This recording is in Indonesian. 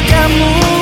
kamu.